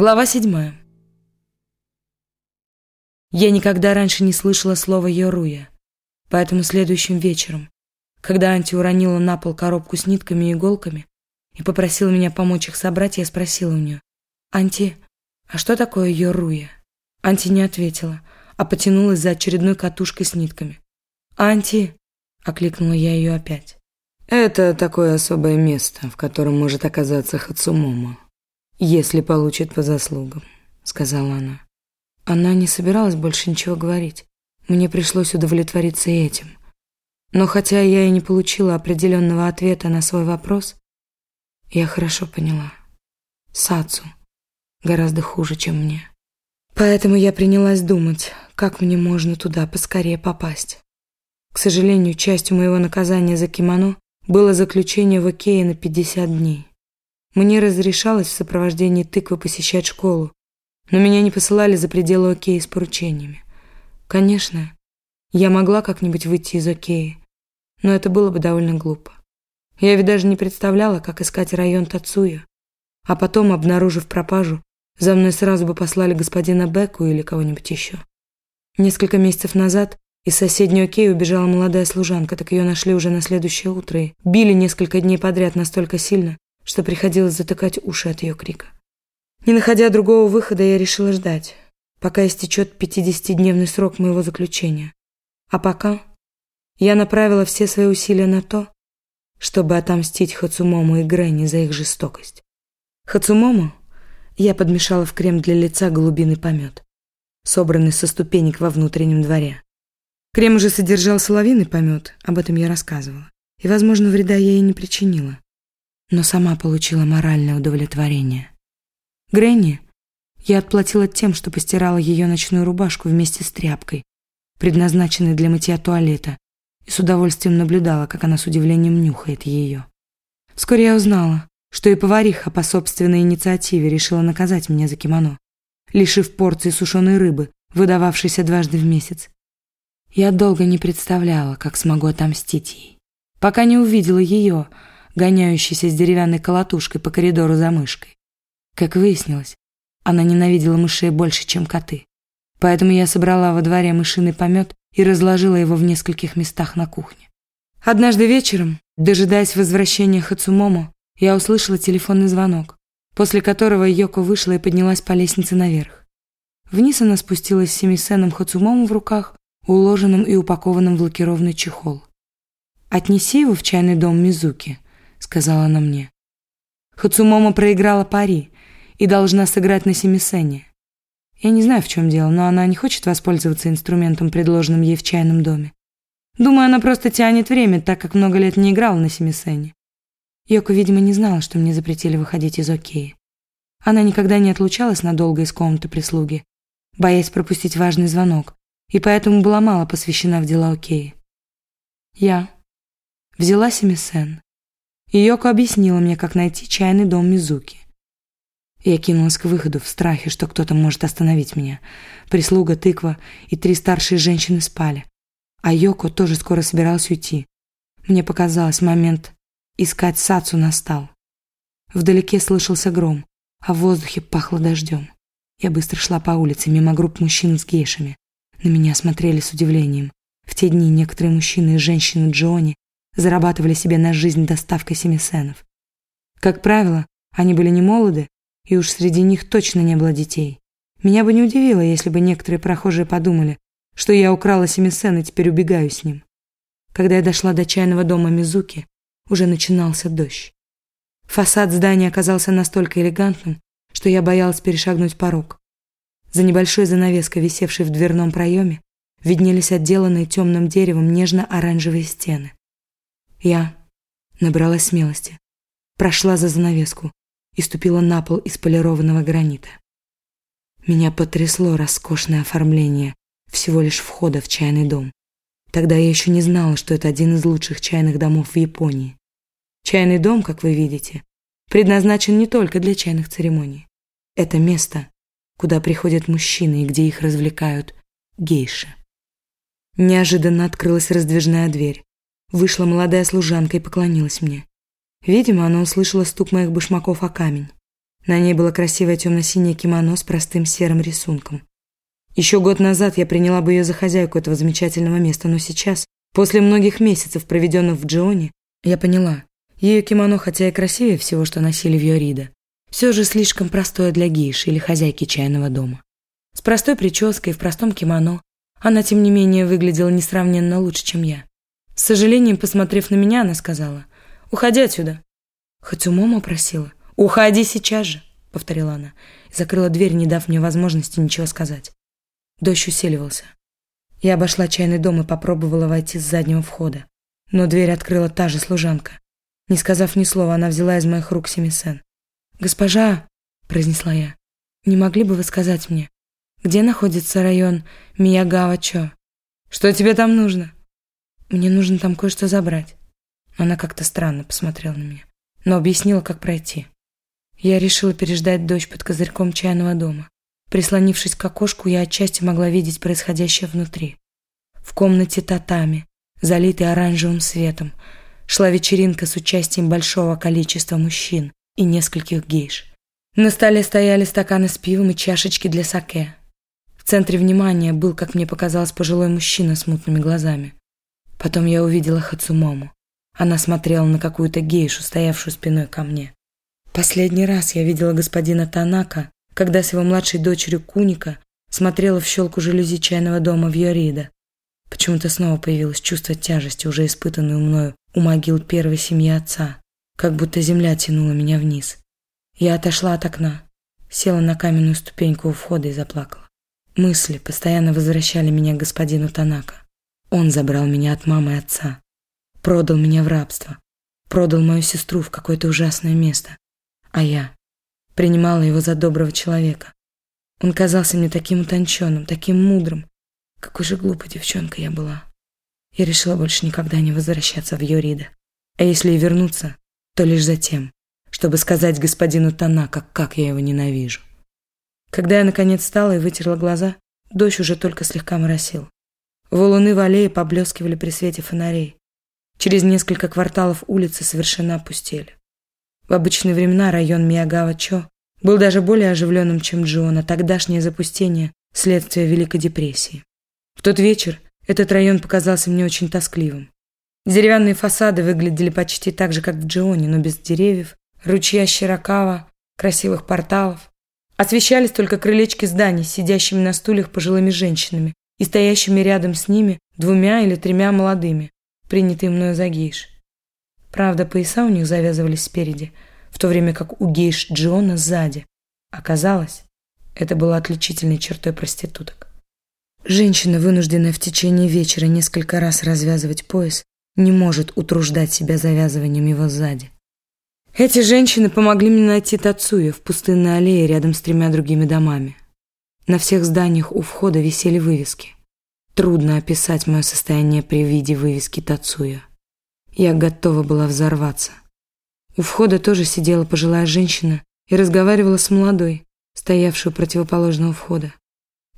Глава седьмая. Я никогда раньше не слышала слова «йоруя», поэтому следующим вечером, когда Анти уронила на пол коробку с нитками и иголками и попросила меня помочь их собрать, я спросила у нее, «Анти, а что такое йоруя?» Анти не ответила, а потянулась за очередной катушкой с нитками. «Анти!» — окликнула я ее опять. «Это такое особое место, в котором может оказаться Хацумомо», «Если получит по заслугам», — сказала она. Она не собиралась больше ничего говорить. Мне пришлось удовлетвориться этим. Но хотя я и не получила определенного ответа на свой вопрос, я хорошо поняла. Сацу гораздо хуже, чем мне. Поэтому я принялась думать, как мне можно туда поскорее попасть. К сожалению, частью моего наказания за кимоно было заключение в Икее на 50 дней. Мне разрешалось в сопровождении тыквы посещать школу, но меня не посылали за пределы Океи с поручениями. Конечно, я могла как-нибудь выйти из Океи, но это было бы довольно глупо. Я ведь даже не представляла, как искать район Тацуя, а потом, обнаружив пропажу, за мной сразу бы послали господина Беку или кого-нибудь еще. Несколько месяцев назад из соседней Океи убежала молодая служанка, так ее нашли уже на следующее утро и били несколько дней подряд настолько сильно, что приходилось затыкать уши от ее крика. Не находя другого выхода, я решила ждать, пока истечет пятидесятидневный срок моего заключения. А пока я направила все свои усилия на то, чтобы отомстить Хацумому и Гренни за их жестокость. Хацумому я подмешала в крем для лица голубиный помет, собранный со ступенек во внутреннем дворе. Крем уже содержал соловиный помет, об этом я рассказывала, и, возможно, вреда я ей не причинила но сама получила моральное удовлетворение. Гренни я отплатила тем, что постирала ее ночную рубашку вместе с тряпкой, предназначенной для мытья туалета, и с удовольствием наблюдала, как она с удивлением нюхает ее. Вскоре я узнала, что и повариха по собственной инициативе решила наказать меня за кимоно, лишив порции сушеной рыбы, выдававшейся дважды в месяц. Я долго не представляла, как смогу отомстить ей, пока не увидела ее, гоняющейся с деревянной колотушкой по коридору за мышкой. Как выяснилось, она ненавидела мышей больше, чем коты. Поэтому я собрала во дворе мышиный помет и разложила его в нескольких местах на кухне. Однажды вечером, дожидаясь возвращения Хацумомо, я услышала телефонный звонок, после которого Йоко вышла и поднялась по лестнице наверх. Вниз она спустилась с семисеном Хацумомо в руках, уложенным и упакованным в лакированный чехол. «Отнеси его в чайный дом Мизуки», сказала она мне. Хацумомо проиграла пари и должна сыграть на семисене. Я не знаю, в чем дело, но она не хочет воспользоваться инструментом, предложенным ей в чайном доме. Думаю, она просто тянет время, так как много лет не играла на семисене. Йоко, видимо, не знала, что мне запретили выходить из Океи. Она никогда не отлучалась надолго из комнаты прислуги, боясь пропустить важный звонок, и поэтому была мало посвящена в дела Океи. Я взяла семисен Йоко объяснила мне, как найти чайный дом Мизуки. Я кинулась к выходу в страхе, что кто-то может остановить меня. Прислуга, тыква и три старшие женщины спали. А Йоко тоже скоро собиралась уйти. Мне показалось, момент искать Сацу настал. Вдалеке слышался гром, а в воздухе пахло дождем. Я быстро шла по улице мимо групп мужчин с гейшами. На меня смотрели с удивлением. В те дни некоторые мужчины и женщины Джони зарабатывали себе на жизнь доставкой семисенов. Как правило, они были не молоды, и уж среди них точно не было детей. Меня бы не удивило, если бы некоторые прохожие подумали, что я украла семисен и теперь убегаю с ним. Когда я дошла до чайного дома Мизуки, уже начинался дождь. Фасад здания оказался настолько элегантным, что я боялась перешагнуть порог. За небольшой занавеской, висевшей в дверном проеме, виднелись отделанные темным деревом нежно-оранжевые стены. Я набралась смелости, прошла за занавеску и ступила на пол из полированного гранита. Меня потрясло роскошное оформление всего лишь входа в чайный дом. Тогда я еще не знала, что это один из лучших чайных домов в Японии. Чайный дом, как вы видите, предназначен не только для чайных церемоний. Это место, куда приходят мужчины и где их развлекают гейши. Неожиданно открылась раздвижная дверь, вышла молодая служанка и поклонилась мне. Видимо, она услышала стук моих башмаков о камень. На ней было красивое темно-синее кимоно с простым серым рисунком. Еще год назад я приняла бы ее за хозяйку этого замечательного места, но сейчас, после многих месяцев, проведенных в Джионе, я поняла, ее кимоно, хотя и красивее всего, что носили в Йорида, все же слишком простое для гейши или хозяйки чайного дома. С простой прической и в простом кимоно она, тем не менее, выглядела несравненно лучше, чем я. С сожалением, посмотрев на меня, она сказала, «Уходи отсюда». Хацумомо просила, «Уходи сейчас же», — повторила она, и закрыла дверь, не дав мне возможности ничего сказать. Дождь усиливался. Я обошла чайный дом и попробовала войти с заднего входа. Но дверь открыла та же служанка. Не сказав ни слова, она взяла из моих рук семисен. «Госпожа», — произнесла я, — «не могли бы вы сказать мне, где находится район Миягава-Чо? Что тебе там нужно?» «Мне нужно там кое-что забрать». Она как-то странно посмотрела на меня, но объяснила, как пройти. Я решила переждать дождь под козырьком чайного дома. Прислонившись к окошку, я отчасти могла видеть происходящее внутри. В комнате татами, залитой оранжевым светом, шла вечеринка с участием большого количества мужчин и нескольких гейш. На столе стояли стаканы с пивом и чашечки для саке. В центре внимания был, как мне показалось, пожилой мужчина с мутными глазами. Потом я увидела Хацумому. Она смотрела на какую-то гейшу, стоявшую спиной ко мне. Последний раз я видела господина Танака когда с его младшей дочерью Куника смотрела в щелку жалюзи чайного дома в Йорида. Почему-то снова появилось чувство тяжести, уже испытанное мною у могил первой семьи отца, как будто земля тянула меня вниз. Я отошла от окна, села на каменную ступеньку у входа и заплакала. Мысли постоянно возвращали меня к господину Танака. Он забрал меня от мамы и отца, продал меня в рабство, продал мою сестру в какое-то ужасное место, а я принимала его за доброго человека. Он казался мне таким утонченным, таким мудрым. Какой же глупой девчонкой я была. Я решила больше никогда не возвращаться в Йорида. А если и вернуться, то лишь за тем, чтобы сказать господину Танака, как я его ненавижу. Когда я наконец встала и вытерла глаза, дождь уже только слегка моросил. Валуны в аллее поблескивали при свете фонарей. Через несколько кварталов улицы совершенно опустели. В обычные времена район Миягава-Чо был даже более оживленным, чем Джона, тогдашнее запустение – следствие Великой депрессии. В тот вечер этот район показался мне очень тоскливым. Деревянные фасады выглядели почти так же, как в Джионе, но без деревьев, ручья Щирокава, красивых порталов. Освещались только крылечки зданий сидящими на стульях пожилыми женщинами и стоящими рядом с ними двумя или тремя молодыми, принятые мною за гейш. Правда, пояса у них завязывались спереди, в то время как у гейш Джона сзади. Оказалось, это было отличительной чертой проституток. Женщина, вынужденная в течение вечера несколько раз развязывать пояс, не может утруждать себя завязыванием его сзади. Эти женщины помогли мне найти Тацуя в пустынной аллее рядом с тремя другими домами. На всех зданиях у входа висели вывески. Трудно описать мое состояние при виде вывески Тацуя. Я готова была взорваться. У входа тоже сидела пожилая женщина и разговаривала с молодой, стоявшей у противоположного входа.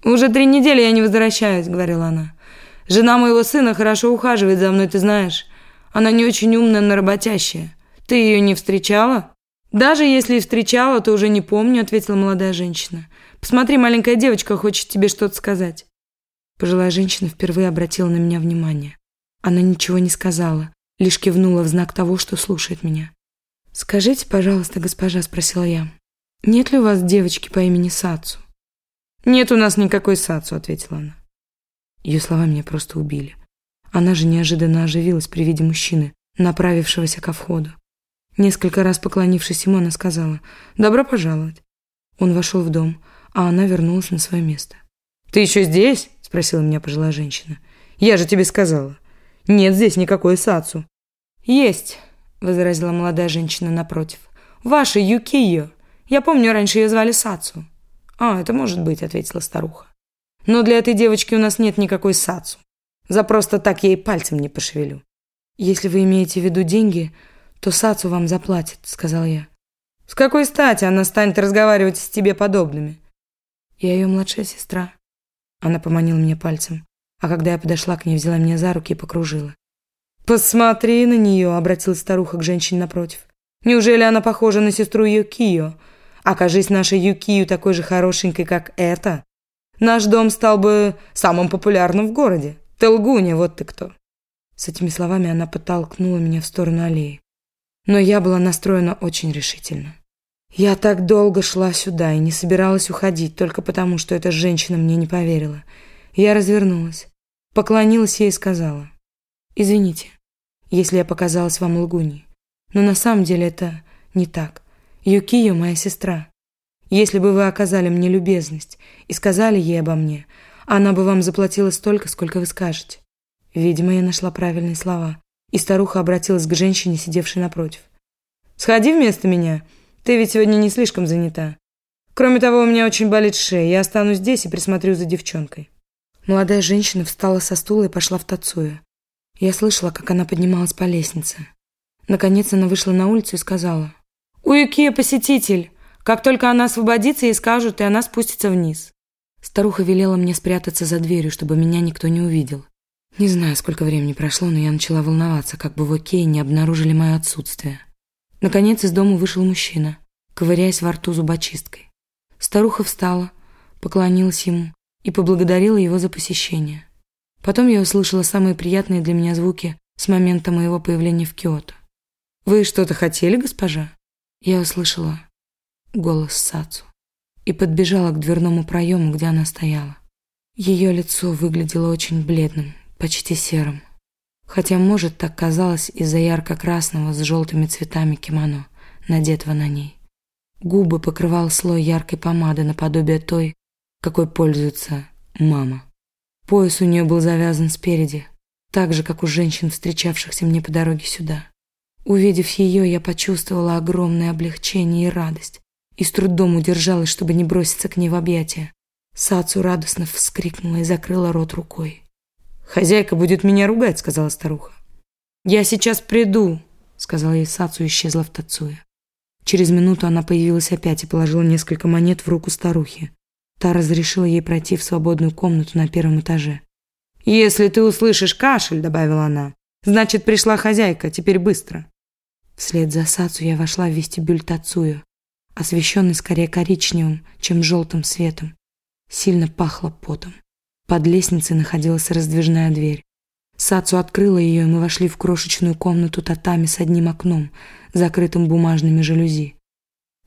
«Уже три недели я не возвращаюсь», — говорила она. «Жена моего сына хорошо ухаживает за мной, ты знаешь. Она не очень умная, но работящая. Ты ее не встречала?» «Даже если и встречала, то уже не помню», — ответила молодая женщина. «Посмотри, маленькая девочка хочет тебе что-то сказать». Пожилая женщина впервые обратила на меня внимание. Она ничего не сказала, лишь кивнула в знак того, что слушает меня. «Скажите, пожалуйста, госпожа», — спросила я, — «нет ли у вас девочки по имени Сацу?» «Нет у нас никакой Сацу», — ответила она. Ее слова меня просто убили. Она же неожиданно оживилась при виде мужчины, направившегося ко входу. Несколько раз поклонившись ему, она сказала «Добро пожаловать». Он вошел в дом, а она вернулась на свое место. «Ты еще здесь?» — спросила меня пожилая женщина. «Я же тебе сказала. Нет здесь никакой Сацу». «Есть», — возразила молодая женщина напротив. «Ваша Юкио. Я помню, раньше ее звали Сацу». «А, это может быть», — ответила старуха. «Но для этой девочки у нас нет никакой Сацу. За просто так я ей пальцем не пошевелю». «Если вы имеете в виду деньги, то Сацу вам заплатит», — сказал я. «С какой стати она станет разговаривать с тебе подобными?» «Я ее младшая сестра». Она поманила меня пальцем, а когда я подошла к ней, взяла меня за руки и покружила. «Посмотри на нее», — обратилась старуха к женщине напротив. «Неужели она похожа на сестру Юкио? Окажись наша Юкию такой же хорошенькой, как эта, наш дом стал бы самым популярным в городе. Телгуня, вот ты кто». С этими словами она подтолкнула меня в сторону аллеи. Но я была настроена очень решительно. Я так долго шла сюда и не собиралась уходить, только потому, что эта женщина мне не поверила. Я развернулась, поклонилась ей и сказала, «Извините, если я показалась вам лгуней, но на самом деле это не так. Юкио моя сестра. Если бы вы оказали мне любезность и сказали ей обо мне, она бы вам заплатила столько, сколько вы скажете. Видимо, я нашла правильные слова, и старуха обратилась к женщине, сидевшей напротив. «Сходи вместо меня. Ты ведь сегодня не слишком занята. Кроме того, у меня очень болит шея. Я останусь здесь и присмотрю за девчонкой». Молодая женщина встала со стула и пошла в Тацуя. Я слышала, как она поднималась по лестнице. Наконец она вышла на улицу и сказала. «У Юкия посетитель. Как только она освободится, ей скажут, и она спустится вниз». Старуха велела мне спрятаться за дверью, чтобы меня никто не увидел. Не знаю, сколько времени прошло, но я начала волноваться, как бы в Окее не обнаружили мое отсутствие. Наконец из дома вышел мужчина, ковыряясь во рту зубочисткой. Старуха встала, поклонилась ему и поблагодарила его за посещение. Потом я услышала самые приятные для меня звуки с момента моего появления в Киото. «Вы что-то хотели, госпожа?» Я услышала голос Сацу и подбежала к дверному проему, где она стояла. Ее лицо выглядело очень бледным, почти серым. Хотя, может, так казалось из-за ярко-красного с желтыми цветами кимоно, надетого на ней. Губы покрывал слой яркой помады наподобие той, какой пользуется мама. Пояс у нее был завязан спереди, так же, как у женщин, встречавшихся мне по дороге сюда. Увидев ее, я почувствовала огромное облегчение и радость, и с трудом удержалась, чтобы не броситься к ней в объятия. Сацу радостно вскрикнула и закрыла рот рукой. «Хозяйка будет меня ругать», — сказала старуха. «Я сейчас приду», — сказала ей Сацу и исчезла в Тацуе. Через минуту она появилась опять и положила несколько монет в руку старухи. Та разрешила ей пройти в свободную комнату на первом этаже. «Если ты услышишь кашель», — добавила она, — «значит, пришла хозяйка, теперь быстро». Вслед за Сацу я вошла в вестибюль Тацую, освещенный скорее коричневым, чем желтым светом. Сильно пахло потом. Под лестницей находилась раздвижная дверь. Сацу открыла ее, и мы вошли в крошечную комнату татами с одним окном, закрытым бумажными жалюзи.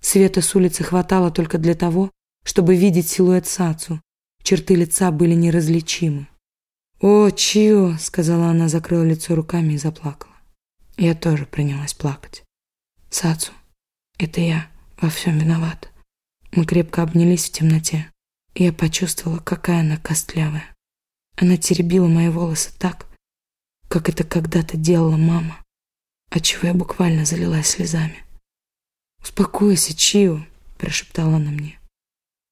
Света с улицы хватало только для того, чтобы видеть силуэт Сацу. Черты лица были неразличимы. «О, Чио!» — сказала она, закрыла лицо руками и заплакала. Я тоже принялась плакать. «Сацу, это я во всем виновата». Мы крепко обнялись в темноте. Я почувствовала, какая она костлявая. Она теребила мои волосы так, как это когда-то делала мама, отчего я буквально залилась слезами. «Успокойся, Чио», – прошептала она мне.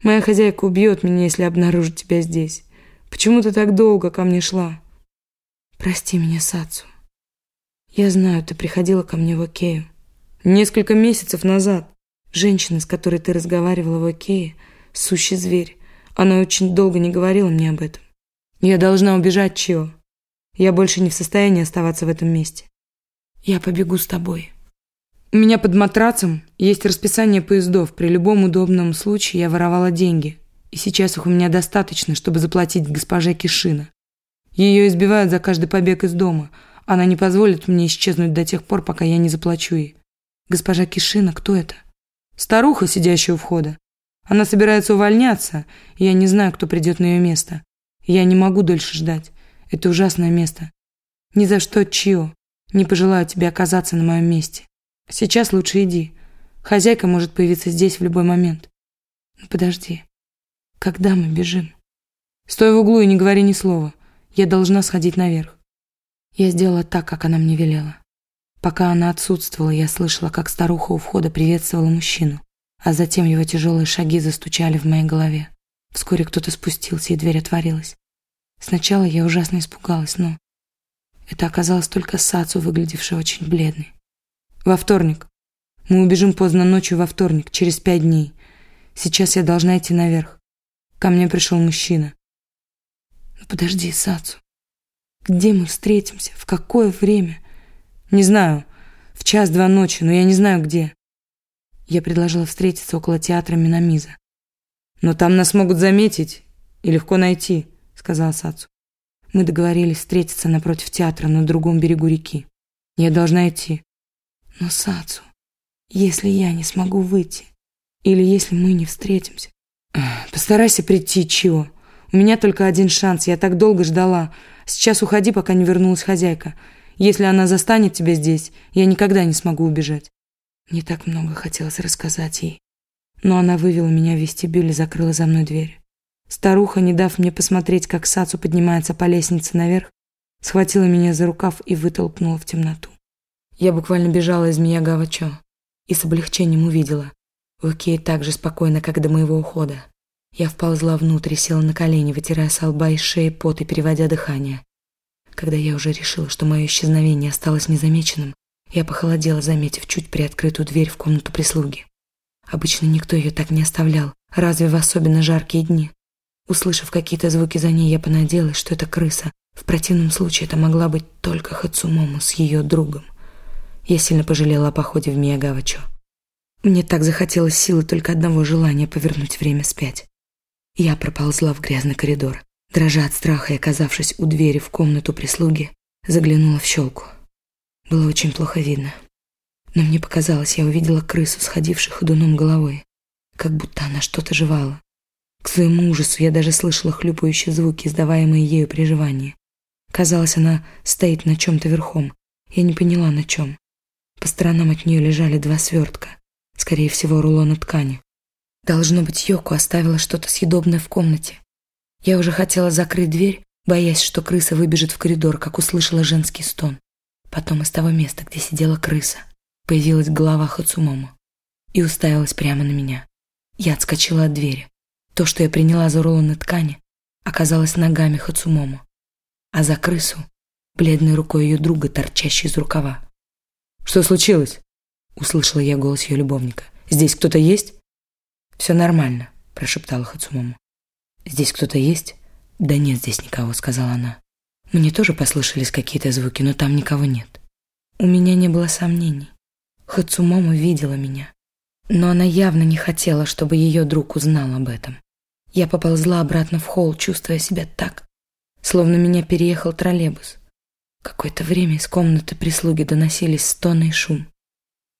«Моя хозяйка убьет меня, если обнаружит тебя здесь. Почему ты так долго ко мне шла?» «Прости меня, Сацу. Я знаю, ты приходила ко мне в Окею. Несколько месяцев назад. Женщина, с которой ты разговаривала в Окее, сущий зверь. Она очень долго не говорила мне об этом. Я должна убежать, Чио. Я больше не в состоянии оставаться в этом месте. Я побегу с тобой. У меня под матрацем есть расписание поездов. При любом удобном случае я воровала деньги. И сейчас их у меня достаточно, чтобы заплатить госпоже Кишина. Ее избивают за каждый побег из дома. Она не позволит мне исчезнуть до тех пор, пока я не заплачу ей. Госпожа Кишина, кто это? Старуха, сидящая у входа. Она собирается увольняться, и я не знаю, кто придет на ее место. Я не могу дольше ждать. Это ужасное место. Ни за что, Чио, не пожелаю тебе оказаться на моем месте. Сейчас лучше иди. Хозяйка может появиться здесь в любой момент. Ну, подожди. Когда мы бежим? Стой в углу и не говори ни слова. Я должна сходить наверх. Я сделала так, как она мне велела. Пока она отсутствовала, я слышала, как старуха у входа приветствовала мужчину а затем его тяжелые шаги застучали в моей голове. Вскоре кто-то спустился, и дверь отворилась. Сначала я ужасно испугалась, но это оказалось только Сацу, выглядевший очень бледный. «Во вторник. Мы убежим поздно ночью во вторник, через пять дней. Сейчас я должна идти наверх. Ко мне пришел мужчина. Ну подожди, Сацу. Где мы встретимся? В какое время? Не знаю. В час-два ночи, но я не знаю где. Я предложила встретиться около театра Минамиза. Но там нас могут заметить и легко найти, сказал Сацу. Мы договорились встретиться напротив театра на другом берегу реки. Я должна идти. Но, Сацу, если я не смогу выйти, или если мы не встретимся... Постарайся прийти, Чио. У меня только один шанс, я так долго ждала. Сейчас уходи, пока не вернулась хозяйка. Если она застанет тебя здесь, я никогда не смогу убежать. Мне так много хотелось рассказать ей. Но она вывела меня в вестибюль и закрыла за мной дверь. Старуха, не дав мне посмотреть, как Сацу поднимается по лестнице наверх, схватила меня за рукав и вытолкнула в темноту. Я буквально бежала из Миягавачо и с облегчением увидела. В Окей так же спокойно, как до моего ухода. Я вползла внутрь и села на колени, вытирая с лба и шеи пот и переводя дыхание. Когда я уже решила, что мое исчезновение осталось незамеченным, я похолодела, заметив чуть приоткрытую дверь в комнату прислуги. Обычно никто ее так не оставлял, разве в особенно жаркие дни. Услышав какие-то звуки за ней, я понадеялась, что это крыса. В противном случае это могла быть только Хацумому с ее другом. Я сильно пожалела о походе в Миягавачо. Мне так захотелось силы только одного желания повернуть время спять. Я проползла в грязный коридор. Дрожа от страха и оказавшись у двери в комнату прислуги, заглянула в щелку. Было очень плохо видно. Но мне показалось, я увидела крысу, сходившую ходуном головой, как будто она что-то жевала. К своему ужасу я даже слышала хлюпающие звуки, издаваемые ею при жевании. Казалось, она стоит на чем-то верхом. Я не поняла, на чем. По сторонам от нее лежали два свертка, скорее всего, рулоны ткани. Должно быть, Йоко оставила что-то съедобное в комнате. Я уже хотела закрыть дверь, боясь, что крыса выбежит в коридор, как услышала женский стон. Потом из того места, где сидела крыса, появилась голова Хацумомо и уставилась прямо на меня. Я отскочила от двери. То, что я приняла за рулоны ткани, оказалось ногами Хацумомо, а за крысу — бледной рукой ее друга, торчащей из рукава. «Что случилось?» — услышала я голос ее любовника. «Здесь кто-то есть?» «Все нормально», — прошептала Хацумому. «Здесь кто-то есть?» «Да нет здесь никого», — сказала она. Мне тоже послышались какие-то звуки, но там никого нет. У меня не было сомнений. Хацумому видела меня. Но она явно не хотела, чтобы ее друг узнал об этом. Я поползла обратно в холл, чувствуя себя так, словно меня переехал троллейбус. Какое-то время из комнаты прислуги доносились стоны и шум.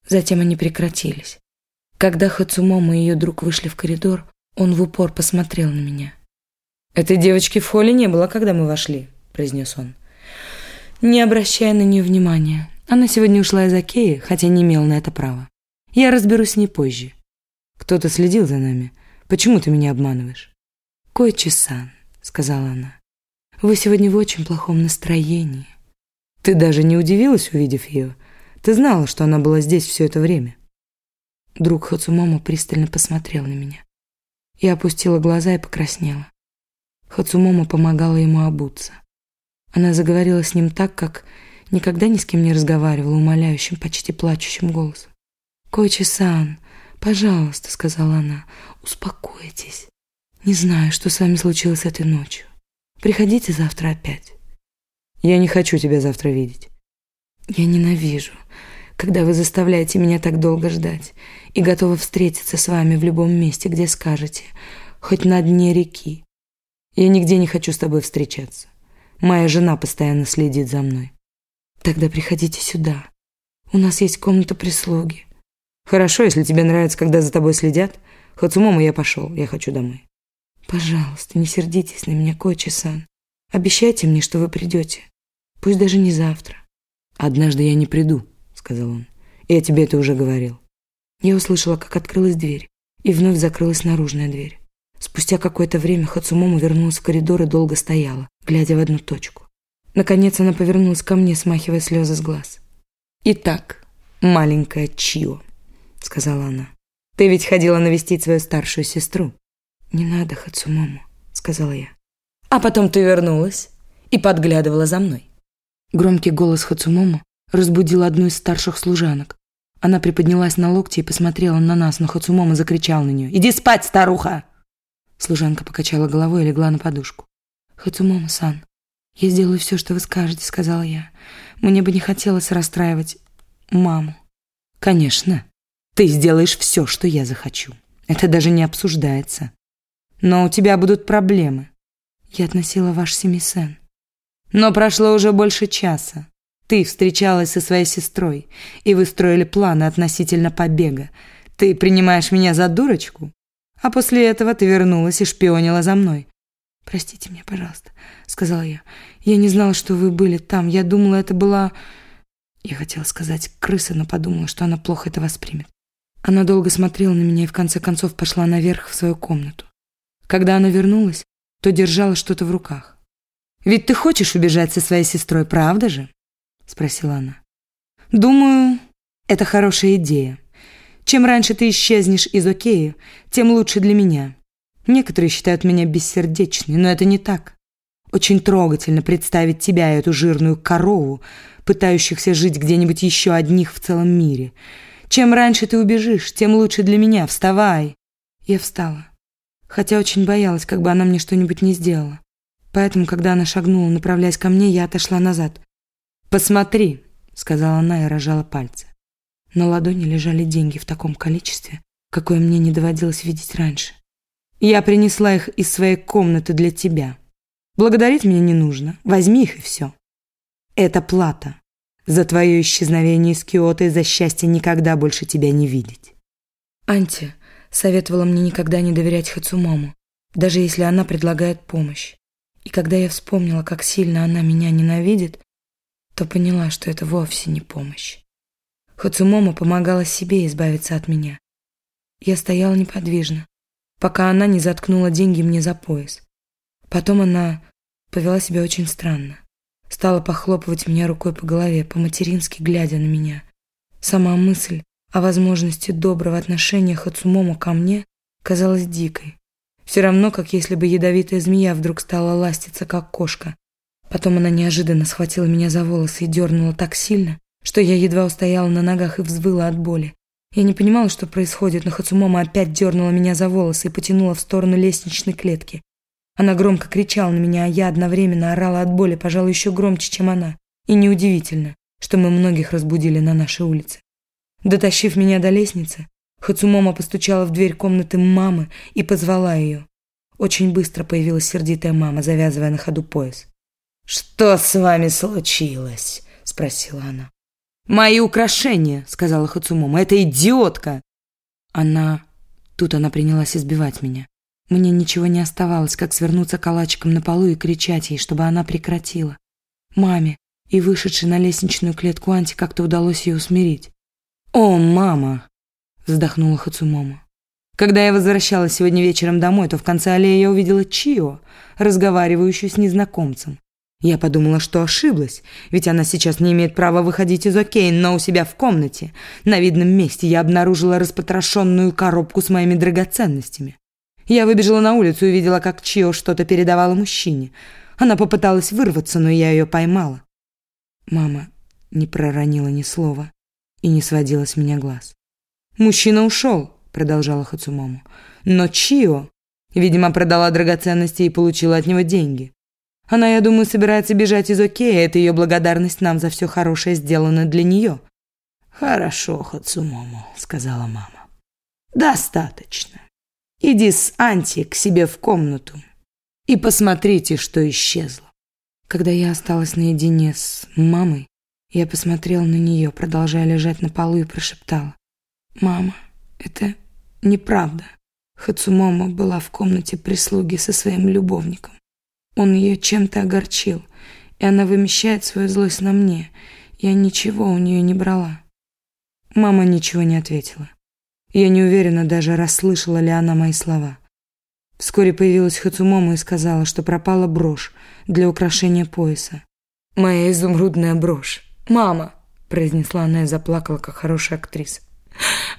Затем они прекратились. Когда Хацумомо и ее друг вышли в коридор, он в упор посмотрел на меня. «Этой девочки в холле не было, когда мы вошли», — произнес он. «Не обращая на нее внимания. Она сегодня ушла из Океи, хотя не имела на это права. Я разберусь с ней позже». «Кто-то следил за нами. Почему ты меня обманываешь?» «Койчи-сан», — сказала она. «Вы сегодня в очень плохом настроении». «Ты даже не удивилась, увидев ее? Ты знала, что она была здесь все это время?» Друг Хацумомо пристально посмотрел на меня. Я опустила глаза и покраснела. Хацумомо помогала ему обуться. Она заговорила с ним так, как никогда ни с кем не разговаривала, умоляющим, почти плачущим голосом. «Койчи-сан, пожалуйста», — сказала она, — «успокойтесь. Не знаю, что с вами случилось этой ночью. Приходите завтра опять». «Я не хочу тебя завтра видеть». «Я ненавижу, когда вы заставляете меня так долго ждать и готова встретиться с вами в любом месте, где скажете, хоть на дне реки. Я нигде не хочу с тобой встречаться. Моя жена постоянно следит за мной. Тогда приходите сюда. У нас есть комната прислуги. Хорошо, если тебе нравится, когда за тобой следят. Хацумому я пошел, я хочу домой. Пожалуйста, не сердитесь на меня, Койчи-сан. Обещайте мне, что вы придете. Пусть даже не завтра. Однажды я не приду, сказал он. Я тебе это уже говорил. Я услышала, как открылась дверь, и вновь закрылась наружная дверь. Спустя какое-то время Хацумому вернулась в коридор и долго стояла, глядя в одну точку. Наконец она повернулась ко мне, смахивая слезы с глаз. «Итак, маленькая Чио», — сказала она, — «ты ведь ходила навестить свою старшую сестру». «Не надо, Хацумому», — сказала я. «А потом ты вернулась и подглядывала за мной». Громкий голос Хацумому разбудил одну из старших служанок. Она приподнялась на локти и посмотрела на нас, но Хацумомо закричал на нее. «Иди спать, старуха!» Служанка покачала головой и легла на подушку. «Хацумомо-сан, «Я сделаю все, что вы скажете», — сказала я. «Мне бы не хотелось расстраивать маму». «Конечно, ты сделаешь все, что я захочу. Это даже не обсуждается. Но у тебя будут проблемы». Я относила ваш семисен. Но прошло уже больше часа. Ты встречалась со своей сестрой, и вы строили планы относительно побега. Ты принимаешь меня за дурочку? А после этого ты вернулась и шпионила за мной. «Простите меня, пожалуйста», — сказала я. «Я не знала, что вы были там. Я думала, это была...» Я хотела сказать «крыса», но подумала, что она плохо это воспримет. Она долго смотрела на меня и в конце концов пошла наверх в свою комнату. Когда она вернулась, то держала что-то в руках. «Ведь ты хочешь убежать со своей сестрой, правда же?» — спросила она. «Думаю, это хорошая идея. Чем раньше ты исчезнешь из Окея, тем лучше для меня. Некоторые считают меня бессердечной, но это не так. Очень трогательно представить тебя, эту жирную корову, пытающихся жить где-нибудь еще одних в целом мире. Чем раньше ты убежишь, тем лучше для меня. Вставай!» Я встала, хотя очень боялась, как бы она мне что-нибудь не сделала. Поэтому, когда она шагнула, направляясь ко мне, я отошла назад. «Посмотри», — сказала она и рожала пальцы. На ладони лежали деньги в таком количестве, какое мне не доводилось видеть раньше. Я принесла их из своей комнаты для тебя. Благодарить меня не нужно. Возьми их и все. Это плата за твое исчезновение из Киота и за счастье никогда больше тебя не видеть. Анти советовала мне никогда не доверять Хацумому, даже если она предлагает помощь. И когда я вспомнила, как сильно она меня ненавидит, то поняла, что это вовсе не помощь. Хацумомо помогала себе избавиться от меня. Я стояла неподвижно, пока она не заткнула деньги мне за пояс. Потом она повела себя очень странно. Стала похлопывать меня рукой по голове, по-матерински глядя на меня. Сама мысль о возможности доброго отношения Хацумому ко мне казалась дикой. Все равно, как если бы ядовитая змея вдруг стала ластиться, как кошка. Потом она неожиданно схватила меня за волосы и дернула так сильно, что я едва устояла на ногах и взвыла от боли. Я не понимала, что происходит, но Хацумома опять дернула меня за волосы и потянула в сторону лестничной клетки. Она громко кричала на меня, а я одновременно орала от боли, пожалуй, еще громче, чем она. И неудивительно, что мы многих разбудили на нашей улице. Дотащив меня до лестницы, Хацумома постучала в дверь комнаты мамы и позвала ее. Очень быстро появилась сердитая мама, завязывая на ходу пояс. «Что с вами случилось?» – спросила она. «Мои украшения», — сказала Хацумомо. «Это идиотка!» Она... Тут она принялась избивать меня. Мне ничего не оставалось, как свернуться калачиком на полу и кричать ей, чтобы она прекратила. Маме и вышедшей на лестничную клетку Анти как-то удалось ее усмирить. «О, мама!» — вздохнула Хацумомо. «Когда я возвращалась сегодня вечером домой, то в конце аллеи я увидела Чио, разговаривающую с незнакомцем. Я подумала, что ошиблась, ведь она сейчас не имеет права выходить из Окейн, но у себя в комнате, на видном месте, я обнаружила распотрошенную коробку с моими драгоценностями. Я выбежала на улицу и увидела, как Чио что-то передавала мужчине. Она попыталась вырваться, но я ее поймала. Мама не проронила ни слова и не сводила с меня глаз. «Мужчина ушел», — продолжала Хацумому. «Но Чио, видимо, продала драгоценности и получила от него деньги. Она, я думаю, собирается бежать из Окея. Это ее благодарность нам за все хорошее сделано для нее. Хорошо, Хацумому, сказала мама. Достаточно. Иди с Анти к себе в комнату и посмотрите, что исчезло. Когда я осталась наедине с мамой, я посмотрела на нее, продолжая лежать на полу и прошептала. «Мама, это неправда. Хацумомо была в комнате прислуги со своим любовником. Он ее чем-то огорчил, и она вымещает свою злость на мне. Я ничего у нее не брала. Мама ничего не ответила. Я не уверена даже, расслышала ли она мои слова. Вскоре появилась Хацумомо и сказала, что пропала брошь для украшения пояса. «Моя изумрудная брошь. Мама!» – произнесла она и заплакала, как хорошая актриса.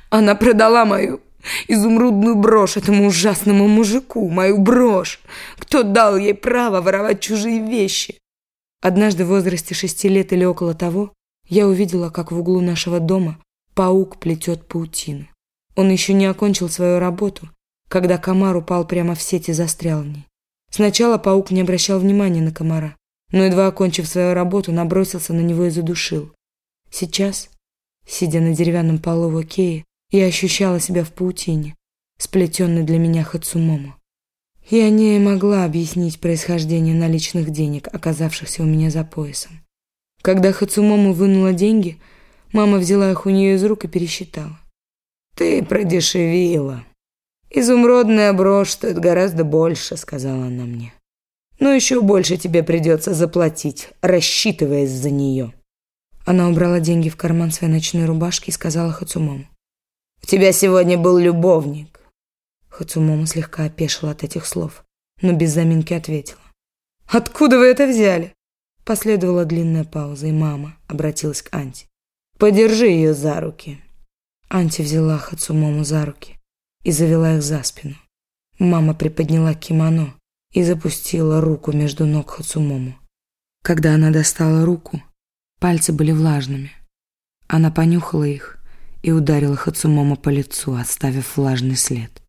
«Она продала мою изумрудную брошь этому ужасному мужику, мою брошь. Кто дал ей право воровать чужие вещи? Однажды в возрасте шести лет или около того я увидела, как в углу нашего дома паук плетет паутину. Он еще не окончил свою работу, когда комар упал прямо в сеть и застрял в ней. Сначала паук не обращал внимания на комара, но, едва окончив свою работу, набросился на него и задушил. Сейчас, сидя на деревянном полу в Окее, я ощущала себя в паутине, сплетенной для меня Хацумомо. Я не могла объяснить происхождение наличных денег, оказавшихся у меня за поясом. Когда Хацумому вынула деньги, мама взяла их у нее из рук и пересчитала. «Ты продешевила. Изумрудная брошь стоит гораздо больше», — сказала она мне. «Но еще больше тебе придется заплатить, рассчитываясь за нее». Она убрала деньги в карман своей ночной рубашки и сказала Хацумому. «У тебя сегодня был любовник». Хацумому слегка опешила от этих слов, но без заминки ответила. «Откуда вы это взяли?» Последовала длинная пауза, и мама обратилась к Анти. «Подержи ее за руки». Анти взяла Хацумому за руки и завела их за спину. Мама приподняла кимоно и запустила руку между ног Хацумому. Когда она достала руку, Пальцы были влажными. Она понюхала их и ударила Хацумомо по лицу, оставив влажный след.